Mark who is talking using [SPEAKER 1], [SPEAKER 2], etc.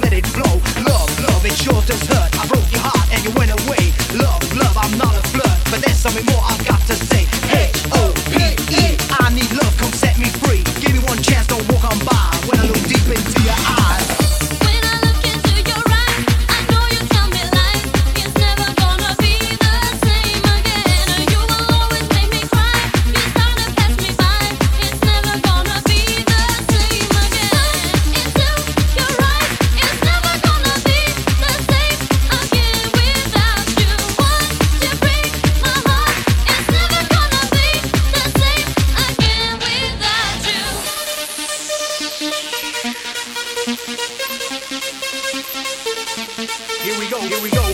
[SPEAKER 1] let it flow. Love, love, it sure does hurt. I broke your heart and you went away. Love, love, I'm not a flirt, but there's something more. Here we go, here we go.